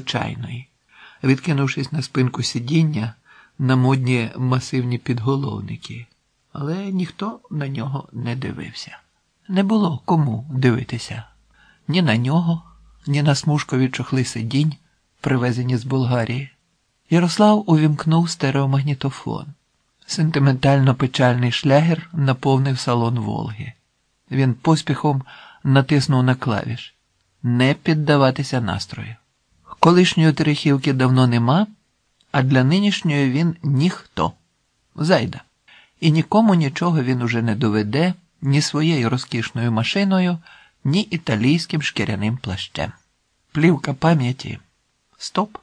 чайної, відкинувшись на спинку сидіння на модні масивні підголовники, але ніхто на нього не дивився. Не було кому дивитися ні на нього, ні на смужкові чохли сидінь, привезені з Болгарії. Ярослав увімкнув стереомагнітофон. Сентиментально печальний шлягер наповнив салон Волги. Він поспіхом натиснув на клавіш не піддаватися настрою. Колишньої Терехівки давно нема, а для нинішньої він ніхто. Зайда. І нікому нічого він уже не доведе ні своєю розкішною машиною, ні італійським шкіряним плащем. Плівка пам'яті. Стоп.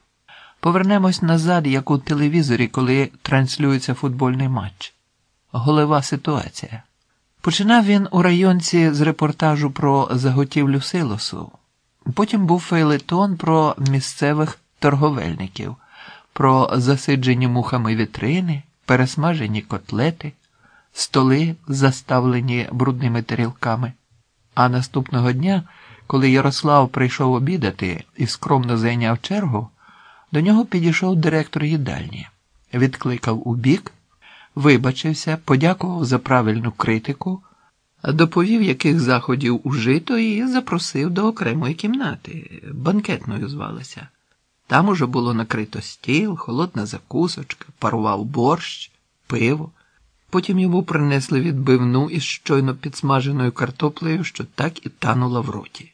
Повернемось назад, як у телевізорі, коли транслюється футбольний матч. Голева ситуація. Починав він у районці з репортажу про заготівлю силосу. Потім був фейлетон про місцевих торговельників, про засиджені мухами вітрини, пересмажені котлети, столи, заставлені брудними тарілками. А наступного дня, коли Ярослав прийшов обідати і скромно зайняв чергу, до нього підійшов директор їдальні, відкликав у бік, вибачився, подякував за правильну критику, доповів, яких заходів ужито, і запросив до окремої кімнати, банкетною звалася. Там уже було накрито стіл, холодна закусочка, парував борщ, пиво. Потім йому принесли відбивну із щойно підсмаженою картоплею, що так і танула в роті.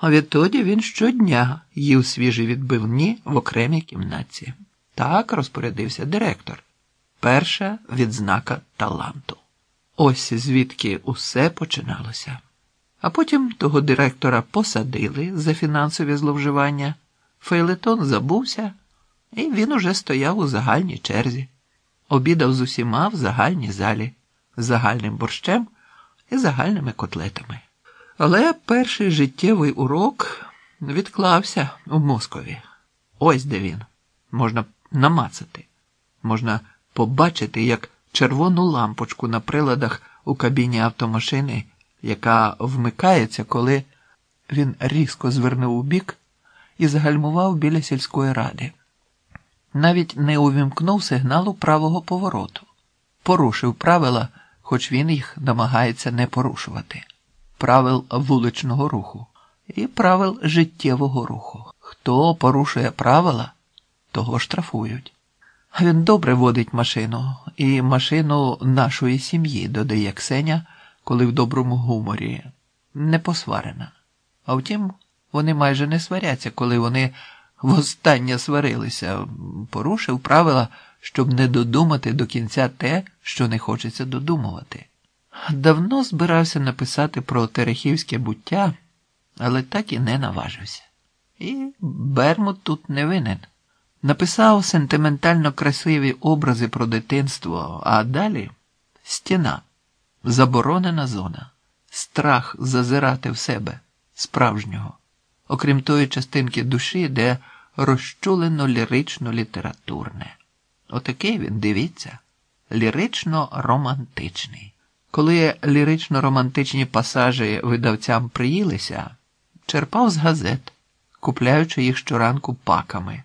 А відтоді він щодня їв свіжі відбивні в окремій кімнаті. Так розпорядився директор. Перша відзнака таланту. Ось звідки усе починалося. А потім того директора посадили за фінансові зловживання, фейлетон забувся, і він уже стояв у загальній черзі, обідав з усіма в загальній залі, з загальним борщем і загальними котлетами. Але перший життєвий урок відклався у Москові. Ось де він. Можна намацати, можна побачити, як червону лампочку на приладах у кабіні автомашини, яка вмикається, коли він різко звернув у бік і загальмував біля сільської ради. Навіть не увімкнув сигналу правого повороту, порушив правила, хоч він їх намагається не порушувати правил вуличного руху і правил життєвого руху. Хто порушує правила, того штрафують. Він добре водить машину, і машину нашої сім'ї, додає Ксеня, коли в доброму гуморі, не посварена. А втім, вони майже не сваряться, коли вони востаннє сварилися, порушив правила, щоб не додумати до кінця те, що не хочеться додумувати. Давно збирався написати про Терехівське буття, але так і не наважився. І Бермут тут не винен. Написав сентиментально красиві образи про дитинство, а далі стіна, заборонена зона, страх зазирати в себе справжнього, окрім тої частинки душі, де розчулено лірично літературне. Отакий він, дивіться, лірично романтичний. Коли лірично-романтичні пасажі видавцям приїлися, черпав з газет, купляючи їх щоранку паками,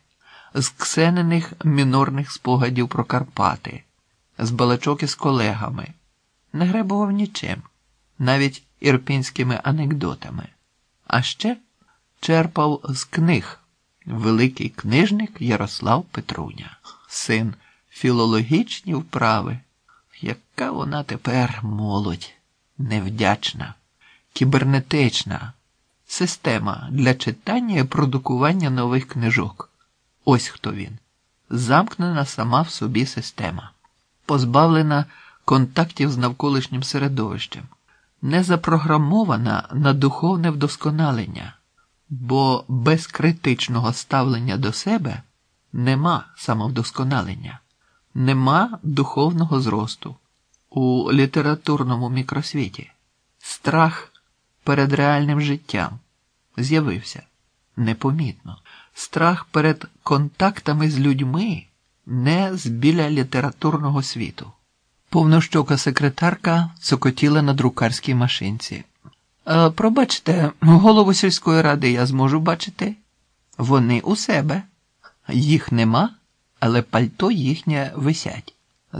з ксенених мінорних спогадів про Карпати, з балачок із колегами, не гребував нічим, навіть ірпінськими анекдотами, а ще черпав з книг великий книжник Ярослав Петруня, син філологічні вправи. Яка вона тепер молодь, невдячна, кібернетична система для читання і продукування нових книжок. Ось хто він. Замкнена сама в собі система, позбавлена контактів з навколишнім середовищем, не запрограмована на духовне вдосконалення, бо без критичного ставлення до себе нема самовдосконалення нема духовного зросту у літературному мікросвіті. Страх перед реальним життям з'явився непомітно. Страх перед контактами з людьми не з біля літературного світу. Повнощока секретарка цокотіла на друкарській машинці. «Е, пробачте, голову сільської ради я зможу бачити. Вони у себе. Їх нема, але пальто їхнє висять.